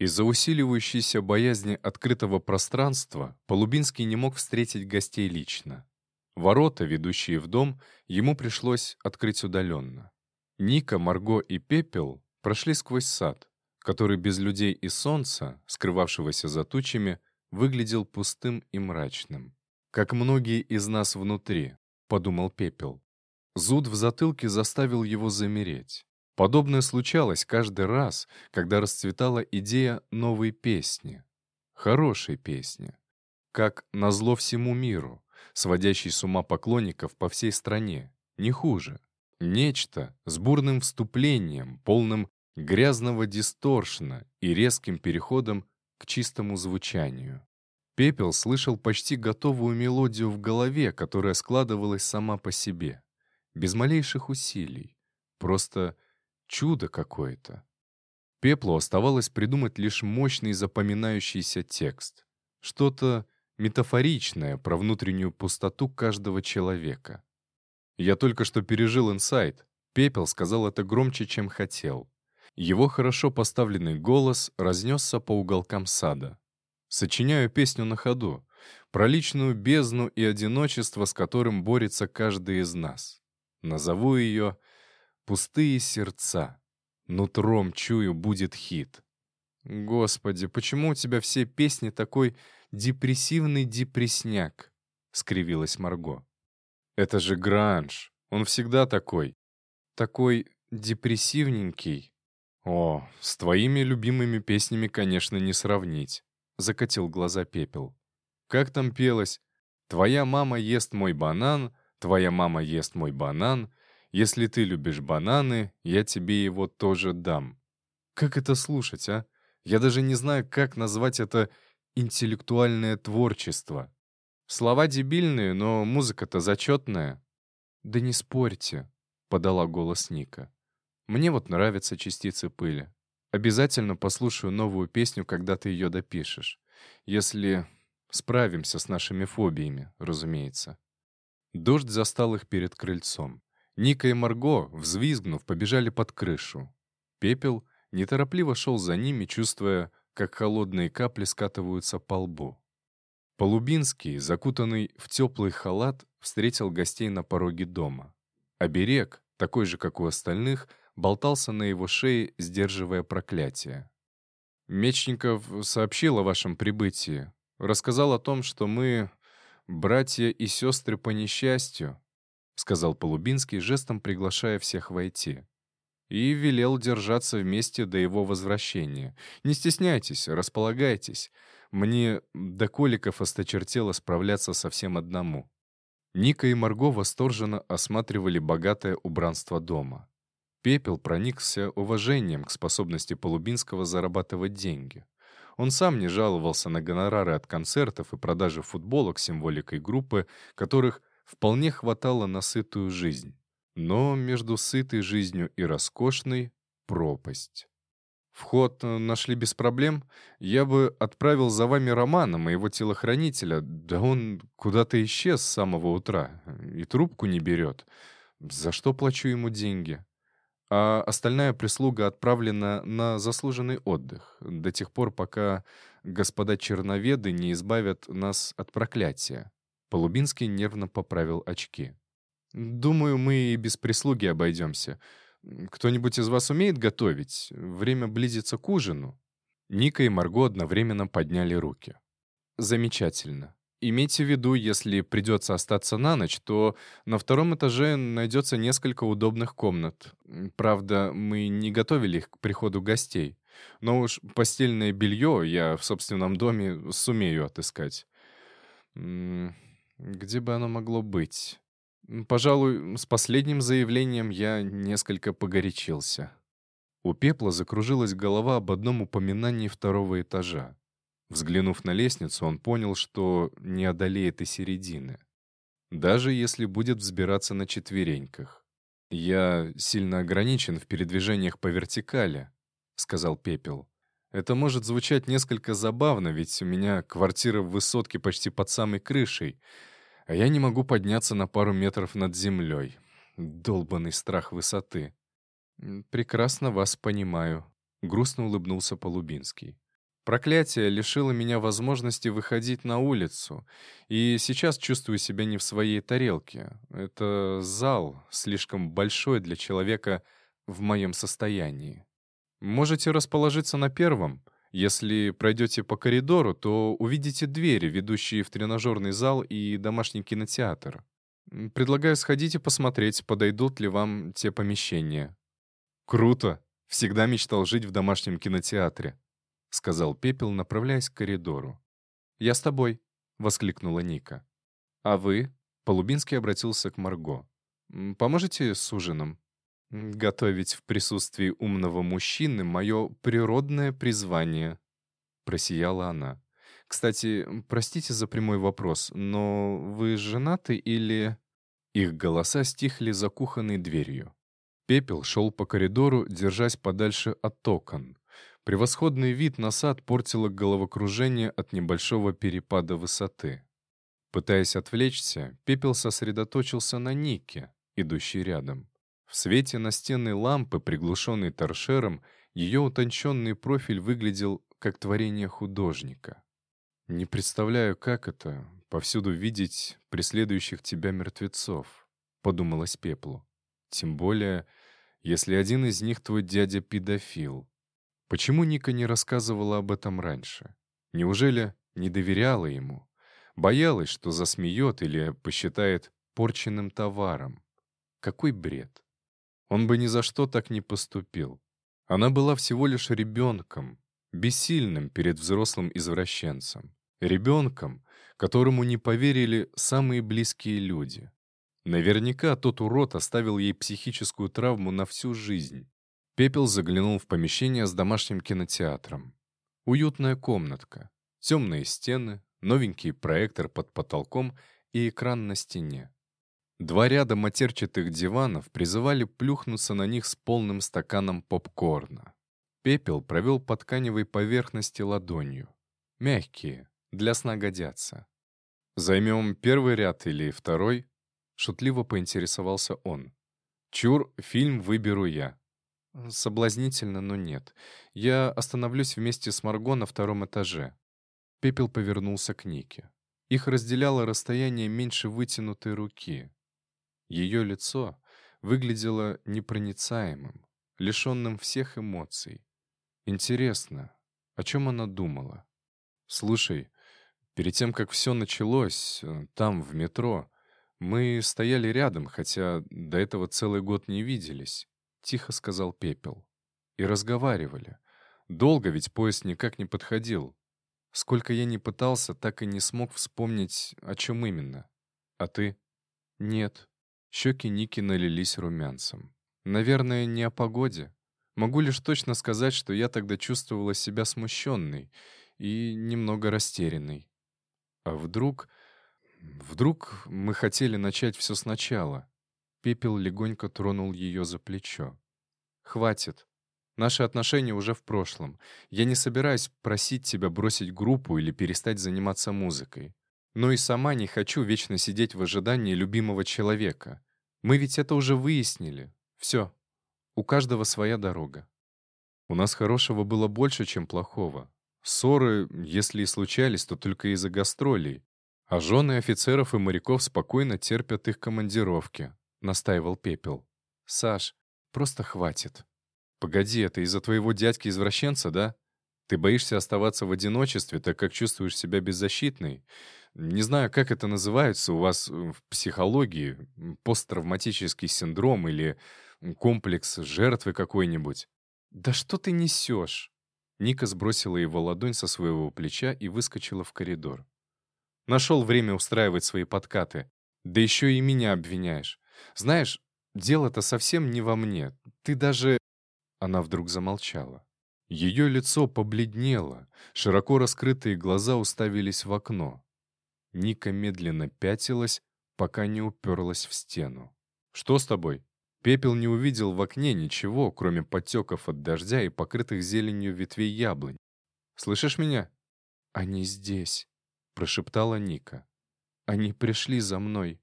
Из-за усиливающейся боязни открытого пространства Полубинский не мог встретить гостей лично. Ворота, ведущие в дом, ему пришлось открыть удаленно. Ника, Марго и Пепел прошли сквозь сад, который без людей и солнца, скрывавшегося за тучами, выглядел пустым и мрачным. «Как многие из нас внутри», — подумал Пепел. Зуд в затылке заставил его замереть. Подобное случалось каждый раз, когда расцветала идея новой песни. Хорошей песни. Как «Назло всему миру», сводящий с ума поклонников по всей стране. Не хуже. Нечто с бурным вступлением, полным грязного дисторшна и резким переходом к чистому звучанию. Пепел слышал почти готовую мелодию в голове, которая складывалась сама по себе. Без малейших усилий. Просто Чудо какое-то. Пеплу оставалось придумать лишь мощный запоминающийся текст. Что-то метафоричное про внутреннюю пустоту каждого человека. Я только что пережил инсайт. Пепел сказал это громче, чем хотел. Его хорошо поставленный голос разнесся по уголкам сада. Сочиняю песню на ходу, про личную бездну и одиночество, с которым борется каждый из нас. Назову ее Пустые сердца. Нутром чую, будет хит. «Господи, почему у тебя все песни такой депрессивный депресняк?» — скривилась Марго. «Это же гранж. Он всегда такой. Такой депрессивненький. О, с твоими любимыми песнями, конечно, не сравнить», — закатил глаза пепел. «Как там пелось? Твоя мама ест мой банан, твоя мама ест мой банан, если ты любишь бананы, я тебе его тоже дам. Как это слушать, а? Я даже не знаю, как назвать это интеллектуальное творчество. Слова дебильные, но музыка-то зачетная. Да не спорьте, подала голос Ника. Мне вот нравятся частицы пыли. Обязательно послушаю новую песню, когда ты ее допишешь. Если справимся с нашими фобиями, разумеется. Дождь застал их перед крыльцом. Ника и Марго, взвизгнув, побежали под крышу. Пепел неторопливо шел за ними, чувствуя, как холодные капли скатываются по лбу. Полубинский, закутанный в теплый халат, встретил гостей на пороге дома. Оберег, такой же, как у остальных, болтался на его шее, сдерживая проклятие. «Мечников сообщил о вашем прибытии. Рассказал о том, что мы братья и сестры по несчастью, — сказал Полубинский, жестом приглашая всех войти. И велел держаться вместе до его возвращения. «Не стесняйтесь, располагайтесь. Мне до коликов осточертело справляться совсем одному». Ника и Марго восторженно осматривали богатое убранство дома. Пепел проникся уважением к способности Полубинского зарабатывать деньги. Он сам не жаловался на гонорары от концертов и продажи футболок символикой группы, которых вполне хватало на сытую жизнь. Но между сытой жизнью и роскошной — пропасть. Вход э, нашли без проблем. Я бы отправил за вами Романа, моего телохранителя. Да он куда-то исчез с самого утра и трубку не берет. За что плачу ему деньги? А остальная прислуга отправлена на заслуженный отдых до тех пор, пока господа черноведы не избавят нас от проклятия. Полубинский нервно поправил очки. «Думаю, мы и без прислуги обойдемся. Кто-нибудь из вас умеет готовить? Время близится к ужину». Ника и Марго одновременно подняли руки. «Замечательно. Имейте в виду, если придется остаться на ночь, то на втором этаже найдется несколько удобных комнат. Правда, мы не готовили их к приходу гостей. Но уж постельное белье я в собственном доме сумею отыскать. Где бы оно могло быть? Пожалуй, с последним заявлением я несколько погорячился. У Пепла закружилась голова об одном упоминании второго этажа. Взглянув на лестницу, он понял, что не одолеет и середины. Даже если будет взбираться на четвереньках. «Я сильно ограничен в передвижениях по вертикали», — сказал Пепел. «Это может звучать несколько забавно, ведь у меня квартира в высотке почти под самой крышей, а я не могу подняться на пару метров над землей. Долбанный страх высоты. «Прекрасно вас понимаю», — грустно улыбнулся Полубинский. Проклятие лишило меня возможности выходить на улицу, и сейчас чувствую себя не в своей тарелке. Это зал слишком большой для человека в моем состоянии. Можете расположиться на первом. Если пройдете по коридору, то увидите двери, ведущие в тренажерный зал и домашний кинотеатр. Предлагаю сходить и посмотреть, подойдут ли вам те помещения. Круто! Всегда мечтал жить в домашнем кинотеатре. — сказал Пепел, направляясь к коридору. «Я с тобой», — воскликнула Ника. «А вы?» — Полубинский обратился к Марго. «Поможете с ужином?» «Готовить в присутствии умного мужчины — мое природное призвание», — просияла она. «Кстати, простите за прямой вопрос, но вы женаты или...» Их голоса стихли за кухонной дверью. Пепел шел по коридору, держась подальше от окон. Превосходный вид на сад портило головокружение от небольшого перепада высоты. Пытаясь отвлечься, Пепел сосредоточился на Нике, идущей рядом. В свете настенной лампы, приглушенной торшером, ее утонченный профиль выглядел как творение художника. «Не представляю, как это — повсюду видеть преследующих тебя мертвецов», — подумалось Пеплу. «Тем более, если один из них твой дядя-педофил. Почему Ника не рассказывала об этом раньше? Неужели не доверяла ему? Боялась, что засмеет или посчитает порченным товаром? Какой бред! Он бы ни за что так не поступил. Она была всего лишь ребенком, бессильным перед взрослым извращенцем. Ребенком, которому не поверили самые близкие люди. Наверняка тот урод оставил ей психическую травму на всю жизнь. Пепел заглянул в помещение с домашним кинотеатром. Уютная комнатка, темные стены, новенький проектор под потолком и экран на стене. Два ряда матерчатых диванов призывали плюхнуться на них с полным стаканом попкорна. Пепел провел по тканевой поверхности ладонью. Мягкие, для сна годятся. «Займем первый ряд или второй?» Шутливо поинтересовался он. «Чур, фильм выберу я. Соблазнительно, но нет. Я остановлюсь вместе с Марго на втором этаже. Пепел повернулся к Нике. Их разделяло расстояние меньше вытянутой руки. Ее лицо выглядело непроницаемым, лишенным всех эмоций. Интересно, о чем она думала? «Слушай, перед тем, как все началось, э, там, в метро, мы стояли рядом, хотя до этого целый год не виделись. — тихо сказал Пепел. «И разговаривали. Долго ведь поезд никак не подходил. Сколько я не пытался, так и не смог вспомнить, о чем именно. А ты?» «Нет». Щеки Ники налились румянцем. «Наверное, не о погоде. Могу лишь точно сказать, что я тогда чувствовала себя смущенной и немного растерянной. А вдруг... Вдруг мы хотели начать все сначала?» Пепел легонько тронул ее за плечо. «Хватит. Наши отношения уже в прошлом. Я не собираюсь просить тебя бросить группу или перестать заниматься музыкой. Но и сама не хочу вечно сидеть в ожидании любимого человека. Мы ведь это уже выяснили. Все. У каждого своя дорога. У нас хорошего было больше, чем плохого. Ссоры, если и случались, то только из-за гастролей. А жены офицеров и моряков спокойно терпят их командировки. — настаивал Пепел. «Саш, просто хватит. Погоди, это из-за твоего дядьки-извращенца, да? Ты боишься оставаться в одиночестве, так как чувствуешь себя беззащитной. Не знаю, как это называется у вас в психологии, посттравматический синдром или комплекс жертвы какой-нибудь. Да что ты несешь?» Ника сбросила его ладонь со своего плеча и выскочила в коридор. Нашел время устраивать свои подкаты. Да еще и меня обвиняешь. Знаешь, дело-то совсем не во мне. Ты даже...» Она вдруг замолчала. Ее лицо побледнело, широко раскрытые глаза уставились в окно. Ника медленно пятилась, пока не уперлась в стену. «Что с тобой?» Пепел не увидел в окне ничего, кроме потеков от дождя и покрытых зеленью ветвей яблонь. «Слышишь меня?» «Они здесь», — прошептала Ника. «Они пришли за мной».